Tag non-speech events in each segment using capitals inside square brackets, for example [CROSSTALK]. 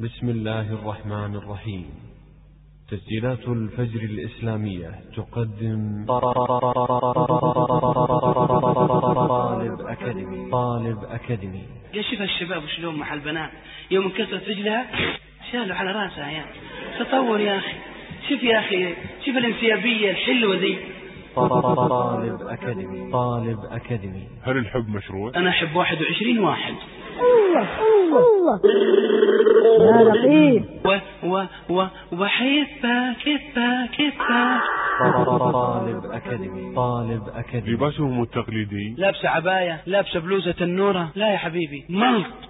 بسم الله الرحمن الرحيم. تسجيلات الفجر الإسلامية تقدم. طالب أكاديمي. طالب أكاديمي. يا شوف الشباب وشلون مع البنات؟ يوم انكسرت رجلها شالوا على رأسها يا تطور يا أخي. شوف يا أخي شوف الانسيابية الحلوة ذي طالب أكاديمي. طالب أكاديمي. هل الحب مشروع؟ أنا أحب 21 واحد. الله الله يا لطيف و و و وحبك حبك حبك طالب أكاديمي. طالب أكاديمي. لباسهم التقليدي لابسة عباية لابسة بلوزة النورة. لا يا حبيبي ملط.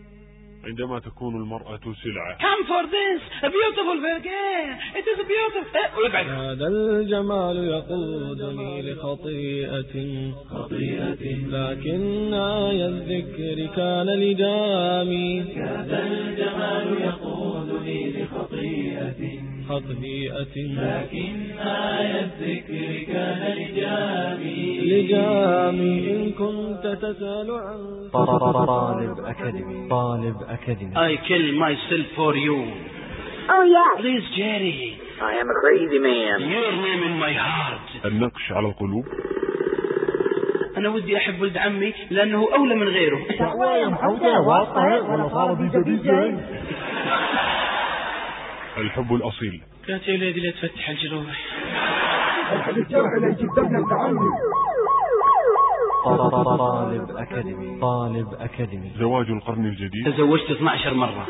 عندما تكون المرأة سلعة. Come for this a beautiful burger it is beautiful وابعد هذا الجمال يقودني لخطيئة. خطيئة. لكن آية الذكر كان لجامي هذا الجمال يقودني لخطيئة. خطيئة. لكن آية الذكر كان لجامي لجامي إن كنت تسأل عن طالب أكاديمي. طالب أكاديمي. I kill myself for you. Oh yeah. please Jerry. I am a crazy man. your name in my heart. النقش على القلوب. أنا ودي أحب ولد عمي لأنه أولى من غيره. [LAUGHS] الحب الأصيل. قالت يا ولادي لا تفتح الجروح طالب أكاديمي. طالب أكاديمي. زواج القرن الجديد. تزوجت 12 مرة.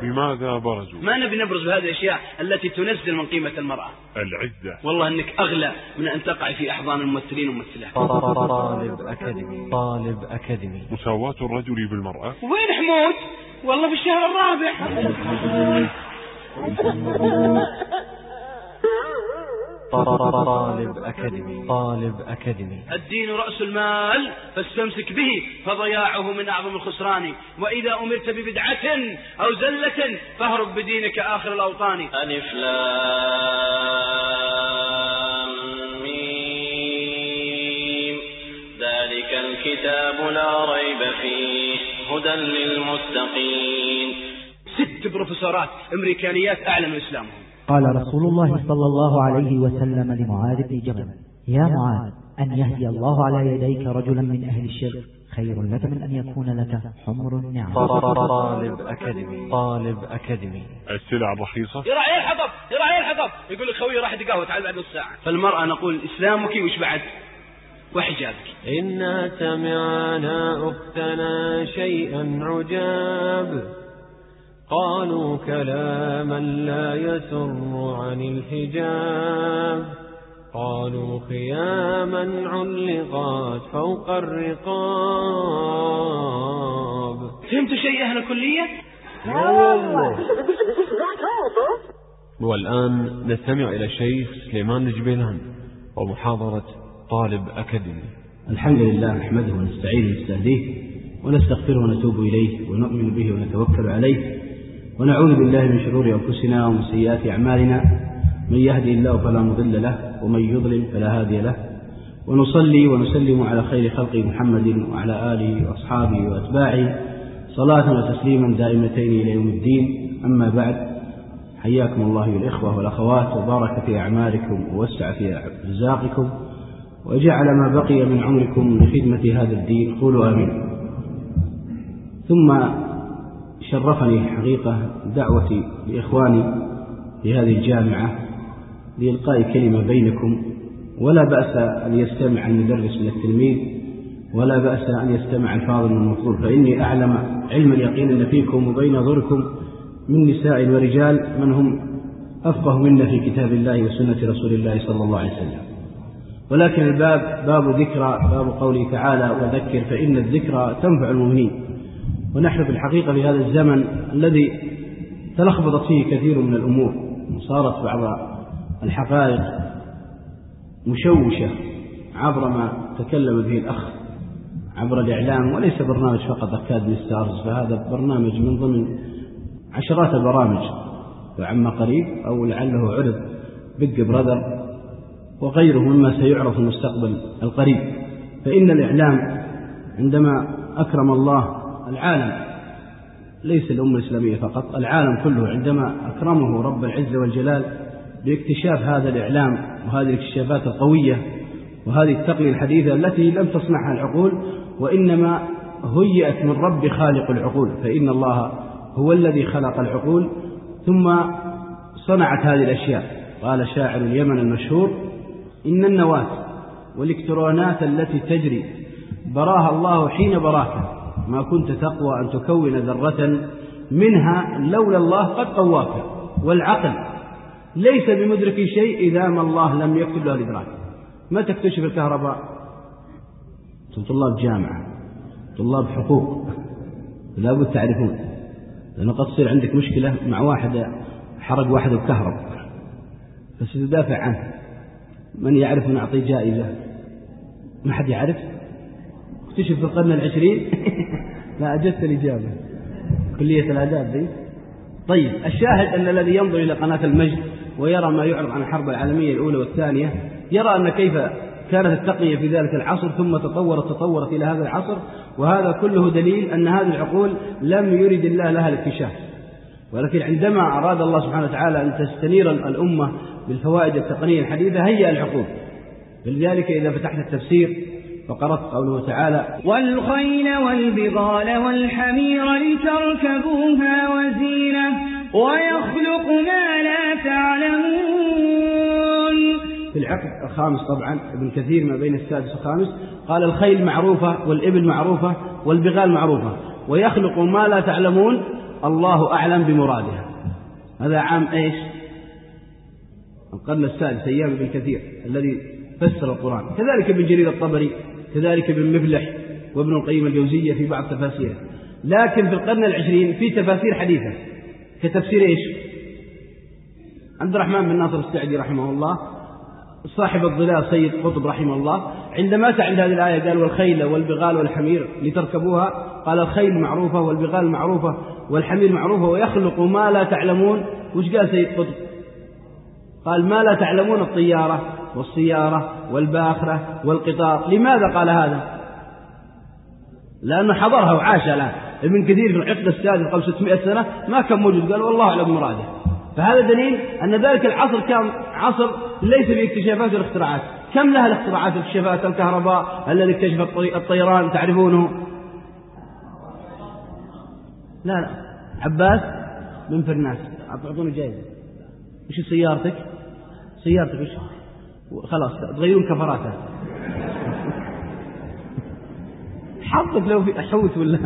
بماذا برزوا ما نبي نبرز بهذه الأشياء التي تنزل من قيمة المرأة العزة والله أنك أغلى من أن تقع في أحضان الممثلين والممثلات طالب أكاديمي طالب أكاديمي مساواة الرجل بالمرأة وين حمود والله في الشهر الرابع طالب أكاديمي طالب أكاديمي. الدين رأس المال فاستمسك به فضياعه من أعظم الخسران. وإذا أمرت ببدعة أو زلة فاهرب بدينك آخر الأوطان. ألف لام ميم. ذلك الكتاب لا ريب فيه هدى للمتقين. ست بروفيسورات أمريكانيات أعلنوا إسلامهم. قال رسول الله صلى الله عليه وسلم لمعاذ بن جبل يا معاذ أن يهدي الله على يديك رجلا من أهل الشرك خير لك من أن يكون لك حمر النعم. طالب أكاديمي. طالب أكاديمي. السلع الرخيصة يراعي الحطب يراعي الحطب يقول لك خوي راح قهوة تعال بعد نص ساعة. فالمرأة نقول إسلامك وش بعد؟ وحجابك. إنا سمعنا أختنا شيئا عجاب. قالوا كلاما لا يسر عن الحجاب. قالوا خياما علقات فوق الرقاب. فهمتوا شيء أهل الكلية؟ والآن نستمع إلى الشيخ سليمان الجبيلان ومحاضرة طالب أكاديمي. الحمد لله نحمده ونستعينه ونستهديه ونستغفره ونتوب إليه ونؤمن به ونتوكل عليه. ونعوذ بالله من شرور أنفسنا ومن سيئات أعمالنا. من يهدي الله فلا مضل له ومن يضلل فلا هادي له. ونصلي ونسلم على خير خلق محمد وعلى آله وأصحابه وأتباعه. صلاة وتسليما دائمتين إلى يوم الدين. أما بعد حياكم الله الإخوة والأخوات وبارك في أعمالكم ووسع في رزاقكم وجعل ما بقي من عمركم لخدمة هذا الدين. قولوا آمين. ثم شرفني حقيقة دعوتي لإخواني في هذه الجامعة لإلقاء كلمة بينكم. ولا بأس أن يستمع المدرس من التلميذ ولا بأس أن يستمع الفاضل من المفضول فإني أعلم علم اليقين أن فيكم وبين ظهركم من نساء ورجال من هم أفقه منا في كتاب الله وسنة رسول الله صلى الله عليه وسلم. ولكن الباب باب ذكرى باب قوله تعالى وذكر فإن الذكرى تنفع المؤمنين. ونحن في الحقيقة في هذا الزمن الذي تلخبطت فيه كثير من الأمور وصارت بعض الحقائق مشوشة عبر ما تكلم به الأخ عبر الإعلام وليس برنامج فقط Academy Stars فهذا برنامج من ضمن عشرات البرامج وعما قريب أو لعله عرض Big Brother وغيره مما سيعرف في المستقبل القريب. فإن الإعلام عندما أكرم الله العالم. ليس الأمة الإسلامية فقط العالم كله عندما أكرمه رب العزة والجلال باكتشاف هذا الإعلام وهذه الاكتشافات القوية وهذه التقنية الحديثة التي لم تصنعها العقول وإنما هيئت من رب خالق العقول فإن الله هو الذي خلق العقول ثم صنعت هذه الأشياء. قال شاعر اليمن المشهور إن النواة والإلكترونات التي تجري براها الله حين براك ما كنت تقوى أن تكون ذرة منها لولا الله قد قواك والعقل ليس بمدرك شيء إذا ما الله لم يكتب له الإدراك. ما تكتشف الكهرباء؟ أنتم طلاب جامعة طلاب حقوق لابد تعرفون. لأنه قد تصير عندك مشكلة مع واحد حرق واحد الكهرب. فستدافع عنه. من يعرف نعطي جائزة؟ ما حد يعرف. اكتشف في القرن العشرين. [LAUGHS] لا أجدت الإجابة. كلية الآداب دي. طيب الشاهد أن الذي ينظر إلى قناة المجد ويرى ما يعرض عن الحرب العالمية الأولى والثانية يرى أن كيف كانت التقنية في ذلك العصر ثم تطورت تطورت إلى هذا العصر وهذا كله دليل أن هذه العقول لم يرد الله لها الاكتشاف ولكن عندما أراد الله سبحانه وتعالى أن تستنير الأمة بالفوائد التقنية الحديثة هيأ العقول. فلذلك إذا فتحت التفسير فقرأت قوله تعالى والخيل والبغال والحمير لتركبوها وزينة ويخلق ما لا تعلمون. في العقد الخامس طبعا ابن كثير ما بين السادس والخامس قال الخيل معروفة والإبل معروفة والبغال معروفة ويخلق ما لا تعلمون الله أعلم بمرادها. هذا عام إيش؟ القرن السادس أيام ابن كثير الذي فسر القرآن. كذلك ابن جرير الطبري كذلك ابن مفلح وابن القيم الجوزية في بعض تفاسيره. لكن في القرن العشرين في تفاسير حديثة. كتفسير إيش؟ عبد الرحمن بن ناصر السعدي رحمه الله صاحب الظلال سيد قطب رحمه الله. عندما أتى عند هذه الآية قال والخيل والبغال والحمير لتركبوها. قال الخيل معروفة والبغال معروفة والحمير معروفة ويخلق ما لا تعلمون. وش قال سيد قطب؟ قال ما لا تعلمون الطيارة. والسيارة والباخرة والقطار. لماذا قال هذا؟ لأنه حضرها وعاش الآن. ابن كثير في العقد السادس قبل 600 سنة ما كان موجود. قال والله أعلم مراده. فهذا دليل أن ذلك العصر كان عصر ليس باكتشافات والاختراعات كم لها الاختراعات؟ واكتشافات الكهرباء الذي اكتشف الطيران تعرفونه؟ لا لا. عباس بن فرناس. أعطوني جائزة وش سيارتك؟ سيارتك وش؟ خلاص تغيرون كفراتها حظك لو في حوت ولا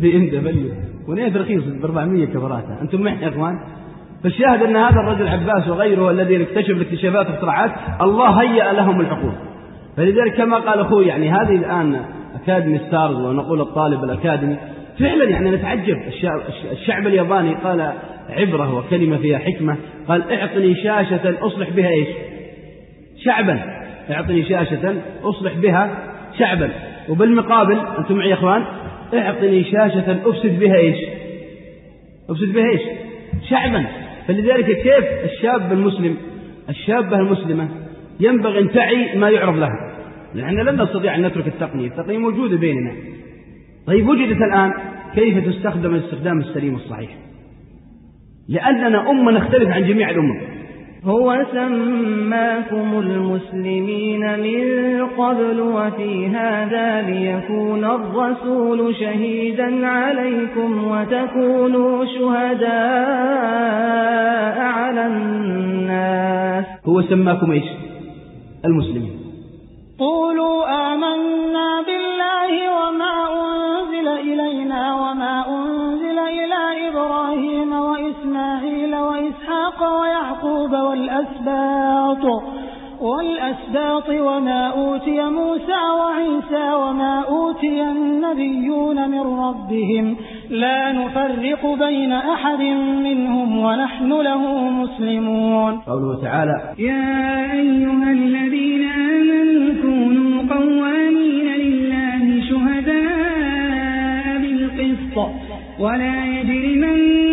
BMW ونيت رخيص ب 400 كفراتها أنتم معي يا إخوان؟ فالشاهد أن هذا الرجل عباس وغيره الذي اكتشف الاكتشافات والاختراعات الله هيأ لهم العقول فلذلك كما قال أخوي يعني هذه الآن Academy Stars ونقول الطالب الأكاديمي فعلا يعني نتعجب. الشعب الياباني قال عبرة وكلمة فيها حكمة. قال اعطني شاشة أصلح بها إيش؟ شعبا. اعطني شاشة أصلح بها شعبا. وبالمقابل أنتم معي يا إخوان اعطني شاشة أفسد بها إيش؟ أفسد بها إيش؟ شعبا. فلذلك كيف الشاب المسلم الشابة المسلمة ينبغي أن تعي ما يعرض لها؟ نحن لن نستطيع أن نترك التقنية. التقنية موجودة بيننا. طيب وجدت الآن كيف تستخدم الاستخدام السليم الصحيح؟ لأننا أمة نختلف عن جميع الأمم. هو سماكم المسلمين من قبل وفي هذا ليكون الرسول شهيدا عليكم وتكونوا شهداء على الناس. هو سماكم إيش؟ المسلمين. قولوا والأسباط والأسباط وما أوتي موسى وعيسى وما أوتي النبيون من ربهم لا نفرق بين أحد منهم ونحن له مسلمون. قوله تعالى يا أيها الذين آمنوا كونوا قوامين لله شهداء بالقسط ولا يجرمنكم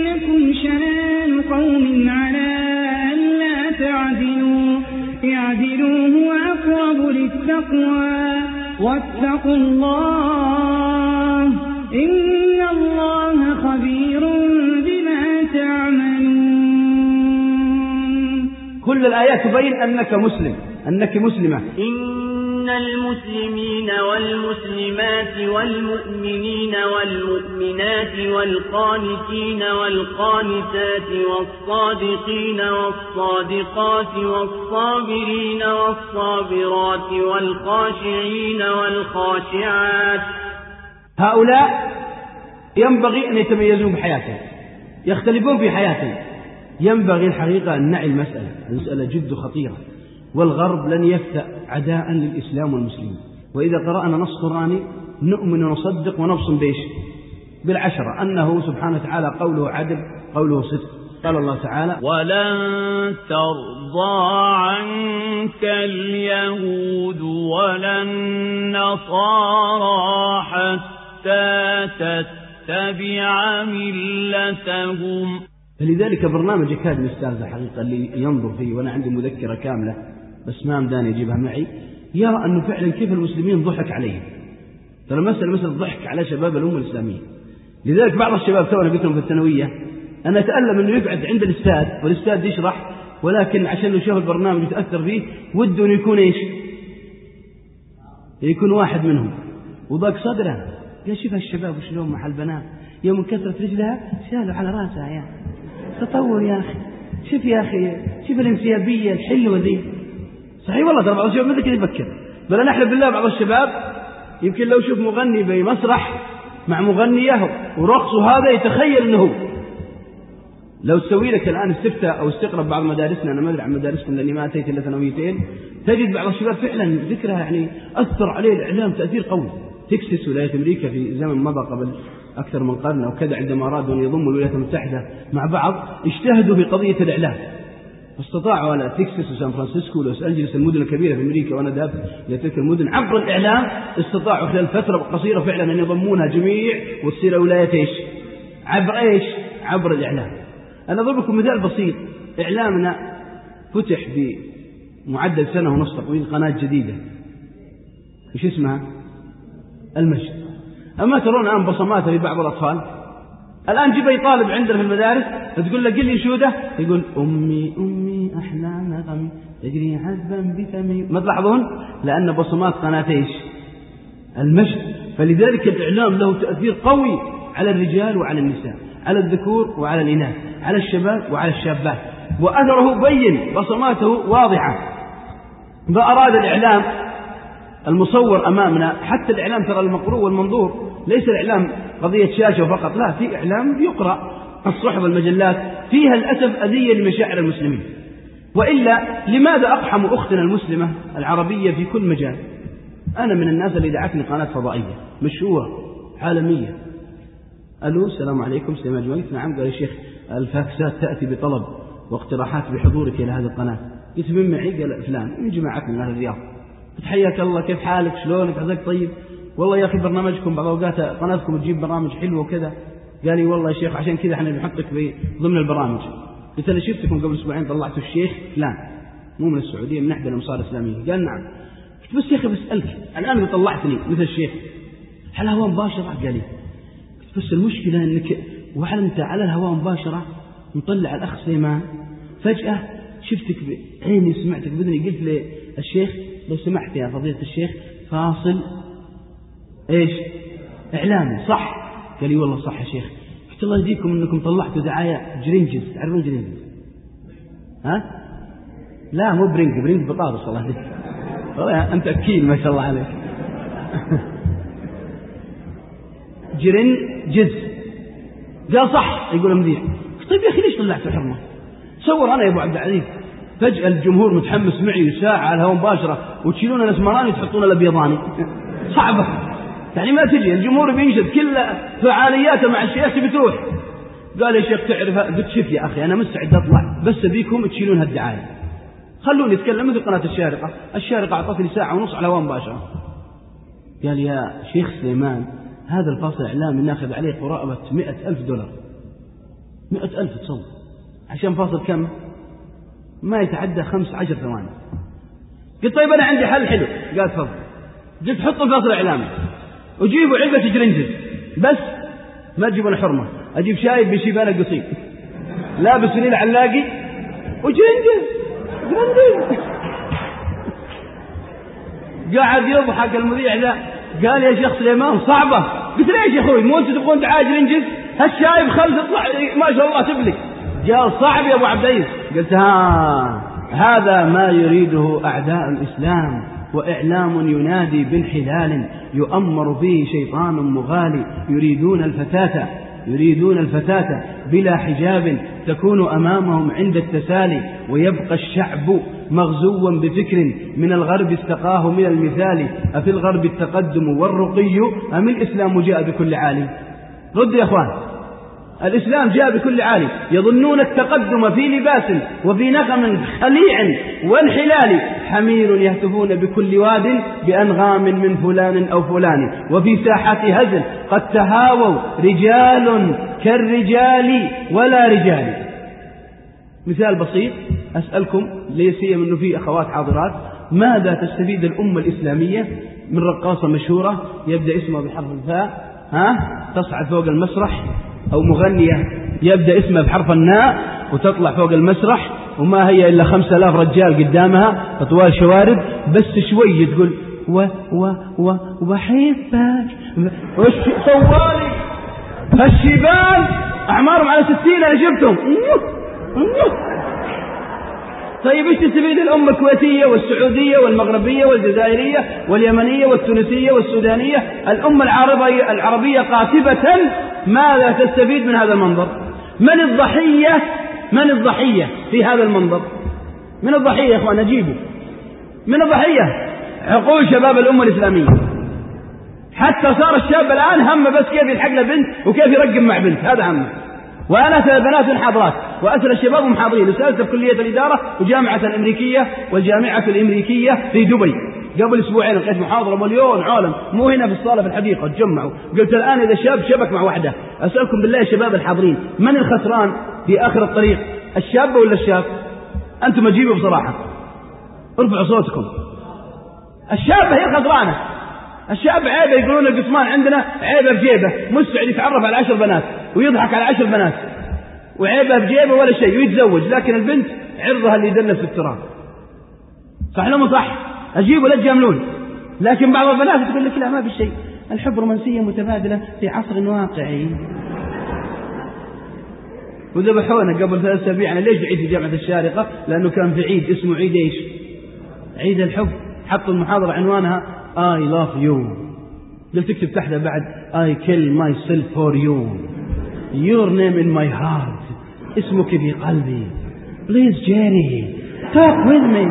للتقوى واتقوا الله. إن الله خبير بما تعملون. كل الآيات تبين أنك مسلم أنك مسلمة. إن المسلمين والمسلمات والمؤمنين والمؤمنات والقانتين والقانتات والصادقين والصادقات والصابرين والصابرات والخاشعين والخاشعات هؤلاء ينبغي أن يتميزون بحياتهم يختلفون في حياتهم. ينبغي الحقيقة أن نعي المسألة المسألة جد خطيرة. والغرب لن يفتأ عداء للإسلام والمسلمين. وإذا قرأنا نص قرآني نؤمن ونصدق ونبصم بإيش؟ بالعشرة. أنه سبحانه وتعالى قوله عدل قوله صدق. قال الله تعالى ولن ترضى عنك اليهود ولا النصارى حتى تتبع ملتهم. فلذلك برنامج أكاديمي أستاذ حقيقة اللي ينظر فيه وأنا عندي مذكرة كاملة. بس ما أمداني أجيبها معي يرى أنه فعلا كيف المسلمين ضحك عليهم ترى مسألة مسألة ضحك على شباب الأمة الإسلامية. لذلك بعض الشباب تونا قلت لهم في الثانوية أنا أتألم أنه يقعد عند الأستاذ والأستاذ يشرح ولكن عشان يشوف البرنامج يتأثر فيه وده أنه يكون إيش؟ يكون واحد منهم. وضاق صدره. قال شوف هالشباب وشلون مع البنات. يوم من كثرة رجلها شالوا على راسها يا. تطور يا أخي. شوف يا أخي شوف الانسيابية الحلوة ذي. صحيح والله ترى بعض الشباب مثل كذا يفكر. بل أنا أحلف بالله بعض الشباب يمكن لو شوف مغني بمسرح مع مغنية ورقصه هذا يتخيل أنه لو تسوي لك الآن استفتاء أو استقرأ بعض مدارسنا أنا ما أدري عن مدارسكم لأني ما أتيت إلا ثانويتين تجد بعض الشباب فعلا ذكرها يعني أثر عليه الإعلام تأثير قوي. تكساس ولاية أمريكا في زمن مضى قبل أكثر من قرن أو كذا عندما أرادوا أن يضموا الولايات المتحدة مع بعض اجتهدوا في قضية الإعلام. فاستطاعوا على تكساس وسان فرانسيسكو ولوس أنجلس المدن الكبيرة في أمريكا وأنا ذهبت إلى تلك المدن عبر الإعلام استطاعوا خلال فترة قصيرة فعلا أن يضمونها جميع وتصير ولاية إيش؟ عبر إيش؟ عبر الإعلام أنا أضرب لكم مثال بسيط إعلامنا فتح بمعدل سنة ونصف تقويم قناة جديدة وش اسمها؟ المجد أما ترون الآن بصماتها في بعض الأطفال الآن جيب أي طالب عندنا في المدارس تقول له قل لي شودة يقول أمي أمي أحلام غمي تجري عذبا بفمي ما تلاحظون؟ لأن بصمات قناة إيش؟ المجد فلذلك الإعلام له تأثير قوي على الرجال وعلى النساء على الذكور وعلى الإناث على الشباب وعلى الشابات. وأثره بين بصماته واضحة. ما أراد الإعلام المصور أمامنا حتى الإعلام ترى المقروء والمنظور ليس الإعلام قضية شاشة فقط لا في إعلام يقرأ. الصحف والمجلات فيها للأسف أذية لمشاعر المسلمين. وإلا لماذا أقحم أختنا المسلمة العربية في كل مجال؟ أنا من الناس اللي دعتني قناة فضائية مشهورة عالمية. ألو السلام عليكم سليمان جويت نعم قال يا شيخ الفاكسات تأتي بطلب واقتراحات بحضورك إلى هذه القناة. قلت من معي؟ قال فلان. من جماعتنا من أهل الرياض. حياك الله كيف حالك؟ شلونك؟ عساك طيب؟ والله يا أخي برنامجكم بعض الأوقات قناتكم تجيب برامج حلوة وكذا. قال لي والله يا شيخ عشان كذا إحنا بنحطك ضمن البرامج. قلت أنا شفتكم قبل أسبوعين طلعتوا الشيخ؟ فلان مو من السعودية من إحدى الأمصار الإسلامية. قال نعم. قلت بس يا أخي بسألك الآن طلعتني مثل الشيخ على الهواء مباشرة؟ قال لي. بس المشكلة إنك وهل أنت على الهواء مباشرة؟ مطلع الأخ سليمان. فجأة شفتك بعيني سمعتك بإذني. قلت للشيخ لو سمحت يا فضيلة الشيخ فاصل إيش؟ إعلامي صح؟ قال لي والله صح يا شيخ. قلت الله يهديكم إنكم طلعتوا دعاية جرينجز. تعرفون جرينجز ها؟ لا مو برنج برنج بطاطس والله. أنت أكيد ما شاء الله عليك. جرينجز قال صح يقول المذيع طيب يا أخي ليش طلعتوا حرمه صور أنا يا أبو عبد العزيز. فجأة الجمهور متحمس معي ساعة على الهواء مباشرة وتشيلون الأسمراني وتحطون الأبيضاني. صعبة. يعني ما تجي الجمهور بينشد كل فعالياته مع الشيخ تبي تروح قال يا شيخ تعرف قلت شوف يا أخي أنا مستعد أطلع بس أبيكم تشيلون هالدعاية. خلوني أتكلم مثل قناة الشارقة. الشارقة أعطتني ساعة ونص على الهواء مباشرة قال يا شيخ سليمان هذا الفاصل الإعلامي ناخذ عليه قرابة مئة ألف دولار. مئة ألف تصور عشان فاصل كم؟ ما يتعدى خمس عشر ثواني. قلت طيب أنا عندي حل حلو. قال تفضل. قلت حطوا الفاصل الإعلامي وجيبوا علبة جرنجل بس ما تجيبون حرمة. أجيب شايب بشيبان قصير لابس ليل علاقي. وجرنجل جرنجل قاعد يضحك المذيع ذا. قال يا شيخ سليمان صعبة. قلت ليش يا أخوي مو أنتم تبغون دعاية جرنجل هالشايب خلف تطلع ما شاء الله تبلي. قال صعب يا أبو عبد العزيز. قلت ها هذا ما يريده أعداء الإسلام. وإعلام ينادي بانحلال يؤمر به شيطان مغالي. يريدون الفتاة يريدون الفتاة بلا حجاب تكون أمامهم عند التسالي ويبقى الشعب مغزوا بفكر من الغرب استقاه من المثال. أفي الغرب التقدم والرقي أم الإسلام جاء بكل عالي رد يا أخوان. الإسلام جاء بكل عالي يظنون التقدم في لباس وفي نغم خليع وانحلال حمير يهتفون بكل واد بأنغام من فلان أو فلان. وفي ساحات هزل قد تهاووا رجال كالرجال ولا رجال. مثال بسيط أسألكم ليسيما أنه في أخوات حاضرات ماذا تستفيد الأمة الإسلامية من رقاصة مشهورة يبدأ اسمها بحرف الفاء؟ ها؟ تصعد فوق المسرح أو مغنية يبدأ اسمها بحرف الناء وتطلع فوق المسرح وما هي إلا خمسة آلاف رجال قدامها أطوال شوارب بس شوي تقول و و و وحبك وش طوالي هالشيبان أعمارهم على ستين أنا شفتهم طيب إيش تستفيد الأمة الكويتية والسعودية والمغربية والجزائرية واليمنية والتونسية والسودانية؟ الأمة العربية, العربية قاتبة ماذا تستفيد من هذا المنظر؟ من الضحية من الضحية في هذا المنظر؟ من الضحية يا إخوان اجيبوا من الضحية؟ عقول شباب الأمة الإسلامية. حتى صار الشاب الآن همه بس كيف يلحق له بنت وكيف يرقم مع بنت هذا همه وأنا أسأل البنات وأسأل الشباب محاضرين وسألت في كلية الإدارة وجامعة الأمريكية والجامعة الأمريكية في دبي. قبل أسبوعين لقيت محاضرة مليون عالم. مو هنا في الصالة في الحديقة تجمعوا. قلت الآن إذا شاب شبك مع واحدة أسألكم بالله يا شباب الحاضرين من الخسران في آخر الطريق؟ الشاب ولا الشاب؟ أنتم أجيبوا بصراحة. ارفعوا صوتكم. الشابة هي الخسرانة. الشاب عيبه يقولون القسمان عندنا عيبه بجيبه مستعد يتعرف على عشر بنات ويضحك على عشر بنات. وعيبه بجيبه ولا شيء ويتزوج لكن البنت عرضها اللي يدنس في التراب. صح ولا مو صح؟ اجيبوا لا تجاملون. لكن بعض البنات تقول لك لا ما في شيء. الحب رومانسية متبادلة في عصر واقعي. وذبحونا قبل ثلاث أسابيع. أنا ليش عيد في جامعة الشارقة؟ لأنه كان في عيد اسمه عيد إيش؟ عيد الحب. حطوا المحاضرة عنوانها I love you. قلت اكتب تحتها بعد I kill myself for you. Your name in my heart. اسمك في قلبي. Please Jerry talk with me.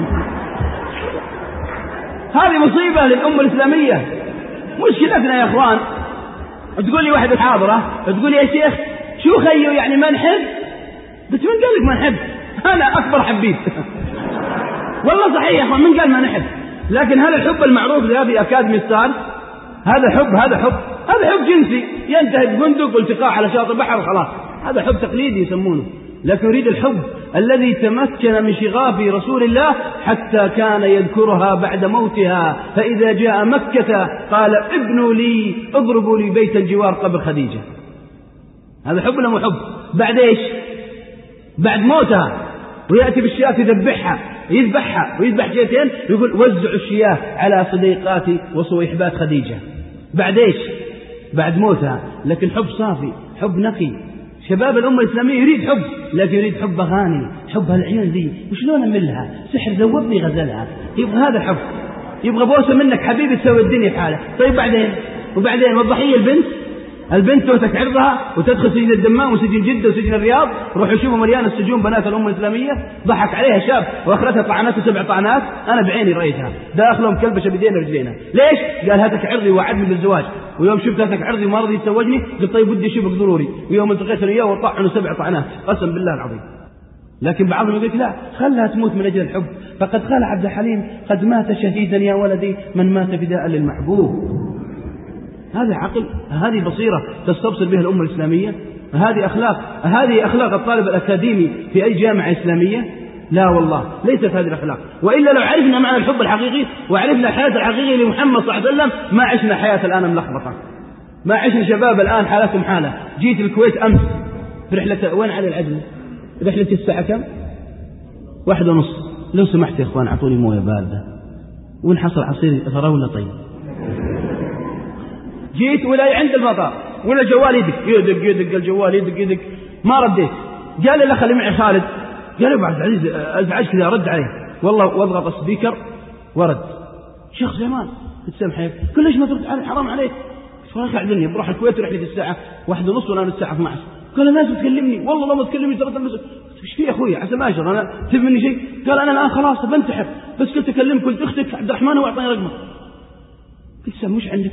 هذه مصيبة للأمة الإسلامية. مشكلتنا يا إخوان. تقول لي واحدة حاضرة تقول لي يا شيخ شو خيو يعني ما نحب قلت من قال لك ما نحب أنا أكبر حبيب. [LAUGHS] والله صحيح يا إخوان من قال ما نحب لكن هل الحب المعروف في أكاديمي ستار هذا حب هذا حب هذا حب جنسي. ينتهي بفندق والتقاء على شاطئ بحر وخلاص. هذا حب تقليدي يسمونه لكن يريد الحب الذي تمكن من شغاف رسول الله حتى كان يذكرها بعد موتها. فإذا جاء مكة قال ابنوا لي اضربوا لي بيتا جوار قبر خديجة. هذا حب ولا مو حب؟ بعد إيش؟ بعد موتها. ويأتي بالشياة يذبحها يذبحها ويذبح شيتين يقول وزعوا الشياه على صديقات وصويحبات خديجة. بعد إيش؟ بعد موتها. لكن حب صافي حب نقي. شباب الأمة الإسلامية يريد حب لكن يريد حب أغاني حب هالعيون ذي وشلون أملها؟ سحر ذوبني غزلها. يبغى هذا حب. يبغى بوسة منك حبيبي تسوي الدنيا في حالة طيب بعدين؟ وبعدين والضحية البنت؟ البنت توتك عرضها وتدخل سجن الدمام وسجن جدة وسجن الرياض روحوا شوفوا مليان السجون بنات الأمة الإسلامية. ضحك عليها شاب وأخذتها طعنات سبع طعنات. أنا بعيني رأيتها. داخلهم كلبشة بدينا رجلينا ليش؟ قال هاتك عرضي وعدني بالزواج ويوم شفت هاتك عرضي وما رضي يتزوجني قلت طيب ودي أشوفك ضروري. ويوم التقيت أنا وياه وطعنوا سبع طعنات. قسم بالله العظيم. لكن بعضهم يقول لا خلها تموت من أجل الحب. فقد قال عبد الحليم قد مات شهيدا يا ولدي من مات فداء للمحبوب. هذا عقل هذه بصيرة تستبصر بها الأمة الإسلامية؟ هذه أخلاق هذه أخلاق الطالب الأكاديمي في أي جامعة إسلامية؟ لا والله ليست هذه الأخلاق. وإلا لو عرفنا معنى الحب الحقيقي وعرفنا الحياة الحقيقية لمحمد صلى الله عليه وسلم ما عشنا حياة الآن ملخبطة. ما عشنا شباب الآن حالتهم حالة. جيت الكويت أمس في رحلة وين علي العجل؟ رحلتي الساعة كم؟ واحدة ونص. لو سمحت يا إخوان أعطوني موية باردة. وين حصل عصير فراولة طيب؟ جيت ولا عند المطار ولا جوال يدق يدق يدق الجوال يدق يدق ما رديت. قال لي اللي معي خالد. قال لي ابو عبد العزيز ازعج كذا رد عليه. والله واضغط السبيكر ورد. شيخ قلت سامح حياك قال ليش ما ترد علي؟ حرام عليك. فراح اعذرني بروح الكويت ورحلة الساعة واحدة ونص وأنا الساعة 12 قال لازم تكلمني. والله لو ما تكلمني ترى إيش في يا أخوي؟ عسى ما اشر أنا تبي مني شيء؟ قال أنا الآن خلاص بنتحر. بس قلت اكلمك قلت أختك عبد الرحمن هو اعطاني رقمك. قلت وش عندك؟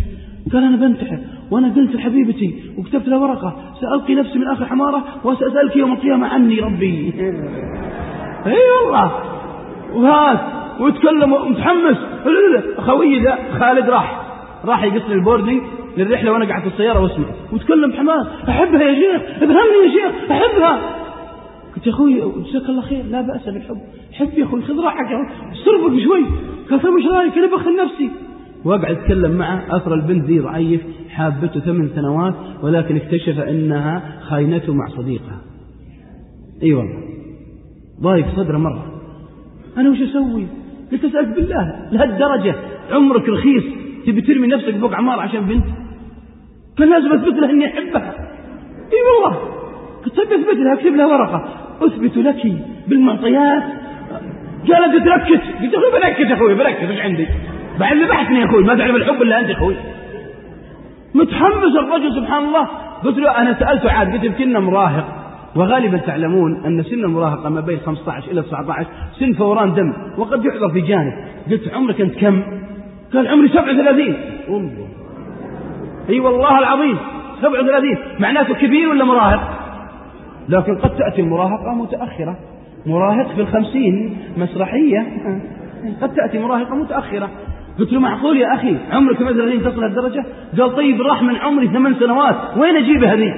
قال أنا بنتحر وأنا قلت لحبيبتي وكتبت لها ورقة سألقي نفسي من آخر عمارة وسأسألك يوم القيامة عني ربي. [LAUGHS] إي والله. وهات ويتكلم متحمس. خويي ذا خالد راح. راح يقص لي ال boarding للرحلة وأنا قاعد في السيارة واسمع. وتكلم بحماس أحبها يا شيخ. افهمني يا شيخ. أحبها. قلت يا أخوي جزاك الله خير. لا بأس بالحب. حب يا أخوي خذ راحتك. استربك شوي. قال طيب إيش رأيك؟ أنا بخل نفسي. واقعد اتكلم معه. اثر البنت ذي ضعيف حابته ثمان سنوات ولكن اكتشف إنها خاينته مع صديقها. أي والله. ضايق صدره مرة. أنا وش أسوي؟ قلت أسألك بالله لهالدرجة عمرك رخيص تبي ترمي نفسك فوق عمار عشان بنت؟ كان لازم أثبت لها إني أحبها. أي والله. قلت طيب أثبت لها أكتب لها ورقة. أثبت لك بالمعطيات. قالت تركت قلت أخوي بركت يا أخوي بركت إيش عندي؟ بعد ذبحتني يا أخوي ما تعرف الحب إلا أنت يا أخوي. متحمس الرجل سبحان الله. قلت له أنا سالته عاد قلت يمكننا مراهق. وغالبا تعلمون أن سن المراهقه ما بين 15 إلى 19 سن فوران دم وقد يحضر في جانب. قلت عمرك أنت كم؟ قال عمري 37 انظر أي والله العظيم 37 معناته كبير ولا مراهق؟ لكن قد تأتي المراهقه متأخرة. مراهق في الخمسين مسرحية. قد تأتي مراهقة متأخرة. قلت له معقول يا أخي؟ عمرك مثلا تصل الدرجة؟ قال طيب راح من عمري ثمان سنوات وين أجيبها ذي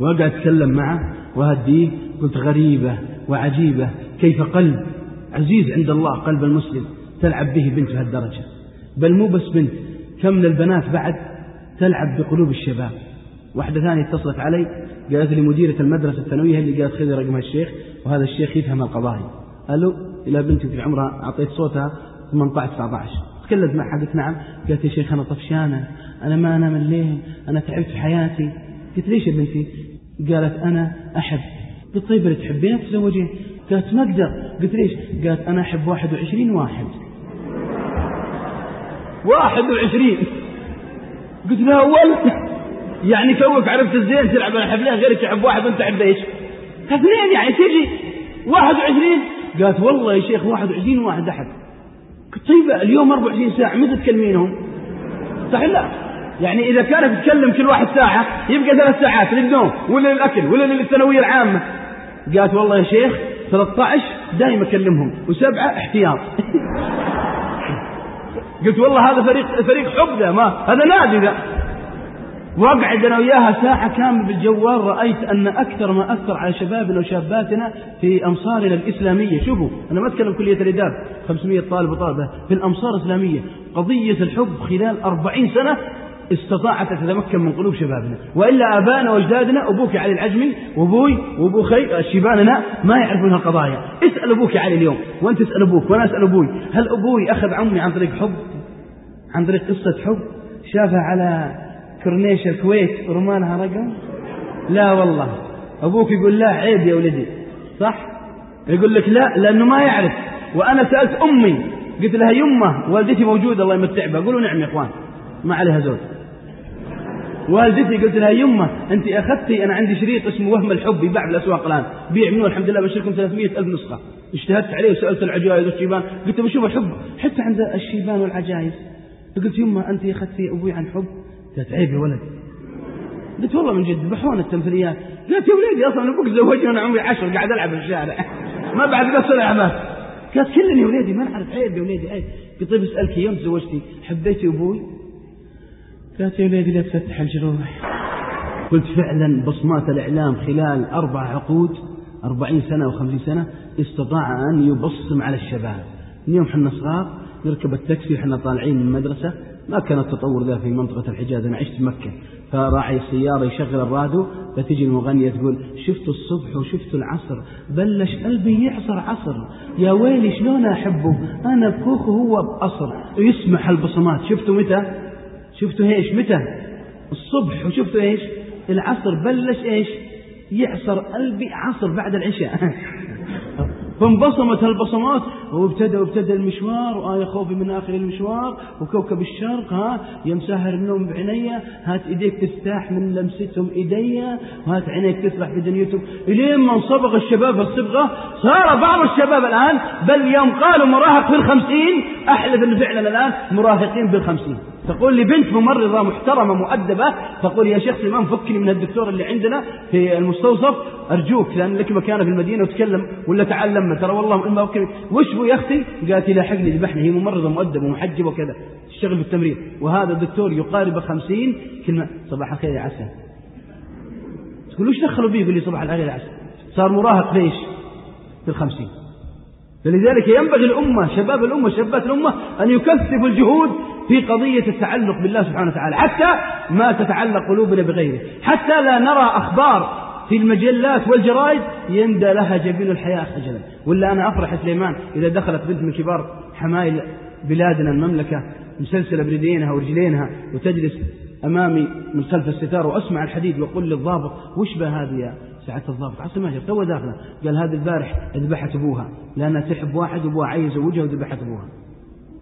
وأقعد أتكلم معه وأهديه قلت غريبة وعجيبة كيف قلب؟ عزيز عند الله قلب المسلم تلعب به بنت بهالدرجة بل مو بس بنت كم من البنات بعد تلعب بقلوب الشباب. واحدة ثانية اتصلت علي قالت لي مديرة المدرسة الثانوية اللي قالت خذي رقم الشيخ وهذا الشيخ يفهم القضايا. ألو إلى بنتي في عمرها أعطيت صوتها. 18 19 تكلمت معها قلت نعم. قالت يا شيخ أنا طفشانة أنا ما أنام الليل أنا تعبت في حياتي. قلت ليش يا بنتي؟ قالت أنا أحب. قلت طيب اللي تحبين؟ تتزوجين قالت ما أقدر. قلت ليش؟ قالت أنا أحب 21 واحد. 21 قلت لها ول يعني توك عرفت الزين تلعب أنا أحب لها غيرك تحب واحد وانت تحب إيش؟ اثنين يعني تجي. 21 قالت والله يا شيخ 21 واحد احد قلت طيب اليوم 24 ساعة متى تكلمينهم؟ صح لا؟ يعني إذا كانت تتكلم كل واحد ساعة يبقى ثلاث ساعات للنوم ولا للأكل ولا للثانوية العامة؟ قالت والله يا شيخ 13 دائما أكلمهم وسبعة احتياط. [LAUGHS] قلت والله هذا فريق فريق حب ما هذا نادي ذا واقعد أنا وياها ساعة كاملة بالجوال رأيت أن أكثر ما أثر على شبابنا وشاباتنا في أمصارنا الإسلامية. شوفوا أنا ما أتكلم كلية الآداب 500 طالب وطالبة في الأمصار الإسلامية. قضية الحب خلال 40 سنة استطاعت أن تتمكن من قلوب شبابنا. وإلا آبائنا وأجدادنا أبوك علي العجمي وأبوي وأبو خي شباننا ما يعرفون هالقضايا. اسأل أبوك علي اليوم وأنت تسأل أبوك وأنا أسأل أبوي. هل أبوي أخذ عمي عن طريق حب؟ عن طريق قصة حب؟ شافها على كورنيش الكويت ورمى لها رقم لا والله. أبوك يقول لا عيب يا ولدي. صح؟ يقول لك لا لأنه ما يعرف. وأنا سألت أمي قلت لها يمه والدتي موجودة الله يمتع بها. قولوا نعم يا إخوان. ما عليها زوج والدتي قلت لها يمه أنت أخذتي أنا عندي شريط اسمه وهم الحب يباع بالأسواق الآن. بيع منه الحمد لله بشركم 300 ألف نسخة. اجتهدت عليه وسألت العجائز والشيبان. قلت بشوف الحب حتى عند الشيبان والعجائز فقلت يمه أنت أخذتي أبوي عن حب. قالت عيب يا ولد. قلت والله من جد بحون التمثيليات. قالت يا وليدي أصلا أبوك زوجني وأنا عمري عشر قاعد ألعب في الشارع. ما بعد نفس العبات قالت كلني يا وليدي ما نعرف عيب يا وليدي. عيب قلت طيب اسألك يوم تزوجتي حبيتي أبوي؟ قالت يا وليدي لا تفتح الجروح. قلت فعلا بصمات الإعلام خلال أربع عقود أربعين سنة وخمسين سنة استطاع أن يبصم على الشباب. من يوم حنا صغار نركب التاكسي وحنا طالعين من المدرسة ما كان التطور ذا في منطقة الحجاز. أنا عشت مكة فراعي السيارة يشغل الراديو فتجي المغنية تقول شفت الصبح وشفت العصر. بلش قلبي يعصر عصر. يا ويلي شلون أحبه؟ أنا بكوخ وهو بقصر ويسمح البصمات. شفتوا متى؟ شفتوا إيش؟ متى؟ الصبح وشفتوا إيش؟ العصر. بلش إيش؟ يعصر قلبي عصر بعد العشاء. [LAUGHS] فانبصمت هالبصمات وابتدى وابتدى المشوار وآية خوفي من آخر المشوار وكوكب الشرق ها يمسهر النوم بعينيا هات إيديك تستاح من لمستهم إيديا وهات عينيك تسرح في دنيتهم إلين ما صبغ الشباب الصبغة صار بعض الشباب الآن بل يوم قالوا مراهق في الخمسين أحلف أن فعلا الآن مراهقين بالخمسين تقول لي بنت ممرضة محترمة مؤدبة تقول يا شيخ سلمان فكني من الدكتور اللي عندنا في المستوصف أرجوك لأن لك مكانة في المدينة وتكلم ولا تعلم ترى والله إما وكذا وش بو يا أختي؟ قالت لاحقني ذبحني هي ممرضة مؤدبة ومحجبة وكذا تشتغل في وهذا الدكتور يقارب خمسين كلمة صباح الخير يا عسل. تقول وش دخلوا بيه؟ يقول لي صباح الخير يا عسل. صار مراهق ليش؟ في الخمسين. فلذلك ينبغي الأمة شباب الأمة شابات الأمة أن يكثفوا الجهود في قضية التعلق بالله سبحانه وتعالى حتى ما تتعلق قلوبنا بغيره حتى لا نرى أخبار في المجلات والجرائد يندى لها جبين الحياة خجلا ولا أنا أفرح سليمان إذا دخلت بنت من كبار حمايل بلادنا المملكة مسلسلة برجلينها ورجلينها وتجلس أمامي من خلف الستار وأسمع الحديد ويقول للضابط وش به هذه يا ساعة الضابط؟ عسى ما تو داخله. قال هذا البارح ذبحت أبوها لأنها تحب واحد وأبوها عيز وجهه وذبحت أبوها.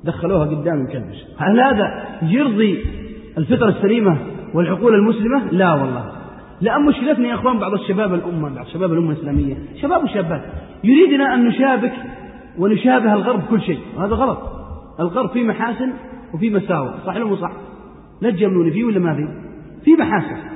دخلوها قدام مكبش هل هذا يرضي الفطرة السليمة والعقول المسلمة؟ لا والله. لأن مشكلتنا يا أخوان بعض الشباب الأمة بعض شباب الأمة الإسلامية شباب وشابات يريدنا أن نشابك ونشابه الغرب كل شيء وهذا غلط. الغرب فيه محاسن وفيه مساوئ صح ولا صح؟ لا تجاملوني فيه ولا ما فيه؟ فيه محاسن.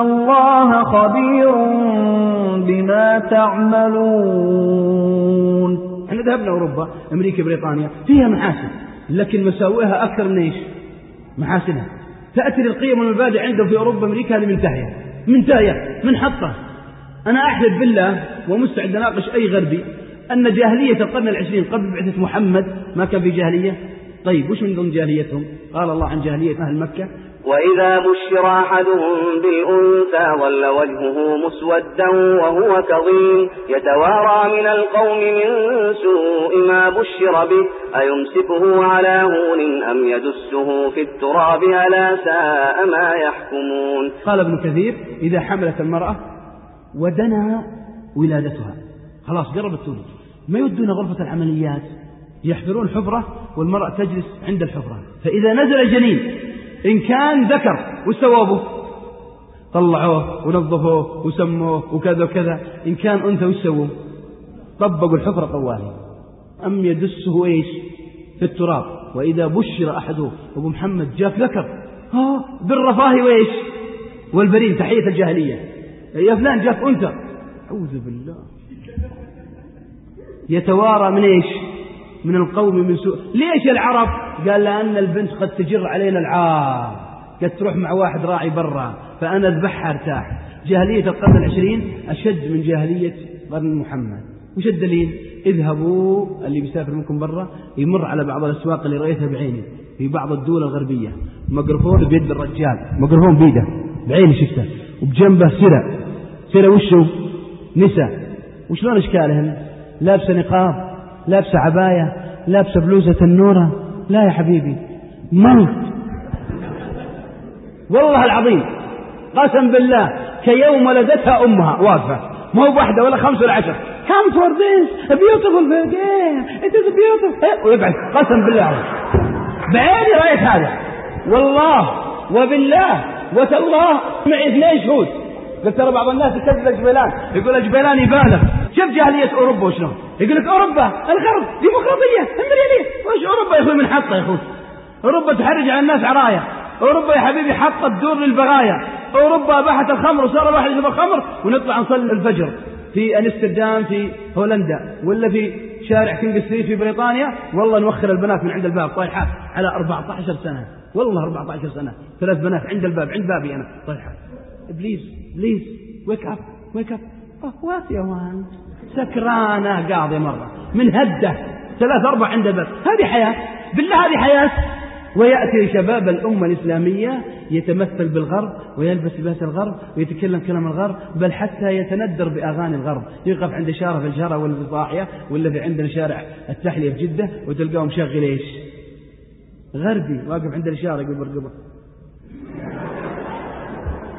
الله خبير بما تعملون. إحنا ذهبنا أوروبا أمريكا بريطانيا فيها محاسن لكن مساوئها أكثر من إيش؟ محاسنها. تأتي القيم والمبادئ عندهم في أوروبا أمريكا هذه منتهية. منتهية منحطة. أنا أحلف بالله ومستعد أناقش أي غربي أن جاهلية القرن العشرين قبل بعثة محمد ما كان في جاهلية؟ طيب وش من ضمن جاهليتهم؟ قال الله عن جاهلية أهل مكة. وإذا بشر أحدهم بالأنثى ول وجهه مسودا وهو كظيم. يتوارى من القوم من سوء ما بشر به. أيمسكه على هون أم يدسه في التراب؟ ألا ساء ما يحكمون. قال ابن كثير إذا حملت المرأة ودنا ولادتها. خلاص قربت تولد. ما يودون غرفة العمليات؟ يحفرون حفرة والمرأة تجلس عند الحفرة. فإذا نزل الجنين إن كان ذكر وش طلعوه ونظفوه وسموه وكذا وكذا إن كان أنثى وش سووا طبقوا الحفرة طوالي. أم يدسه إيش؟ في التراب. وإذا بشر أحده أبو محمد جاك ذكر. ها بالرفاه وإيش؟ والبرين تحية الجاهلية. يا فلان جاك أنثى. أعوذ بالله. يتوارى من إيش؟ من القوم من سوء. ليش العرب قال لأن البنت قد تجر علينا العار. قد تروح مع واحد راعي برا فأنا أذبحها أرتاح. جاهلية القرن العشرين أشد من جاهلية قرن محمد. وش الدليل؟ اذهبوا اللي بيسافر منكم برا يمر على بعض الأسواق اللي رأيتها بعيني في بعض الدول الغربية. ميكروفون بيد الرجال ميكروفون بيده بعيني شفتها وبجنبه سرة سرة وشه نساء. وشلون إشكالهن؟ لابسة نقاب لابسة عباية لابسة بلوزة النورة. لا يا حبيبي موت. والله العظيم قسم بالله كيوم ولدتها أمها واقفة. ما هو واحدة ولا خمس ولا عشر. A beautiful birthday it is beautiful. ويقعد قسم بالله بعيني رايت هذا. والله وبالله وتالله معي اثنين شهود. قلت ترى بعض الناس يكذب الجبيلان يقول الجبيلان يبالغ. شوف جاهلية أوروبا وشلون. يقول لك أوروبا الغرب ديمقراطية امريالية وش أوروبا يا أخوي من حطة يا أخوي؟ أوروبا تحرج على الناس عرايا. أوروبا يا حبيبي حطت دور للبغايا. أوروبا أباحت الخمر وصار الواحد يشرب الخمر ونطلع نصلي الفجر. في أمستردام في هولندا ولا في شارع King Street في بريطانيا؟ والله نوخر البنات من عند الباب. طايحات على 14 سنة. والله 14 سنة. ثلاث بنات عند الباب عند بابي أنا. طايحات please please wake up wake up what you want سكرانة قاضي مرة. من هدة. ثلاث أربع عند الباب هذه حياة. بالله هذه حياة. ويأتي شباب الأمة الإسلامية يتمثل بالغرب ويلبس لباس الغرب ويتكلم كلام الغرب بل حتى يتندر بأغاني الغرب. يقف عند شارع في الجرة ولا في الضاحية ولا في عندنا شارع التحلية في جدة وتلقاه مشغل إيش؟ غربي. واقف عند الإشارة يقول برقبته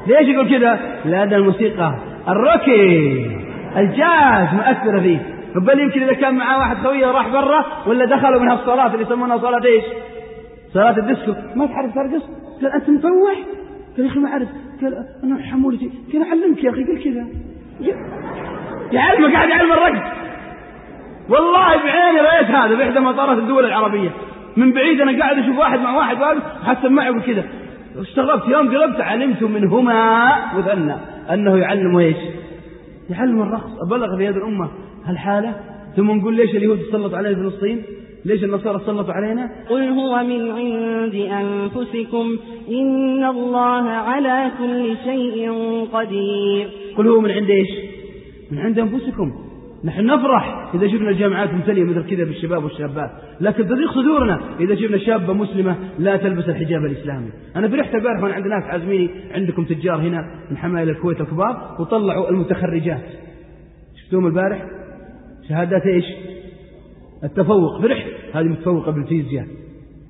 ليش يقول كذا؟ لأن الموسيقى الروك. الجاز مؤثرة فيه بل يمكن إذا كان معاه واحد خويه راح برا ولا دخلوا من هالصالة اللي يسمونها صالة إيش؟ صلاة الديسكو ما تعرف ترقص؟ قال أنت مفوح؟ قال يا أخي ما أعرف قال أنا حمولتي قال أعلمك يا أخي قال كذا يعلمك قاعد يعلم الرقص والله بعيني رأيت هذا بإحدى مطارات الدول العربية من بعيد أنا قاعد أشوف واحد مع واحد واقف حتى معي وكذا استغربت يوم قلبت علمت منهما مثنى أنه يعلم إيش؟ يعلم الرقص أبلغ في هذه الأمة هالحالة ثم نقول ليش اليهود تسلط علينا في فلسطين؟ ليش النصارى سلطوا علينا؟ قل هو من عند أنفسكم إن الله على كل شيء قدير قل هو من عند إيش؟ من عند أنفسكم نحن نفرح إذا شفنا الجامعات ممتلئة مثل كذا بالشباب والشابات لكن تضيق صدورنا إذا شفنا شابة مسلمة لا تلبس الحجاب الإسلامي. أنا فرحت البارح وأنا عند ناس عازميني عندكم تجار هنا من حمايل الكويت الكبار وطلعوا المتخرجات. شفتوهم البارح؟ شهادات إيش؟ التفوق. فرحت هذه متفوقة بالفيزياء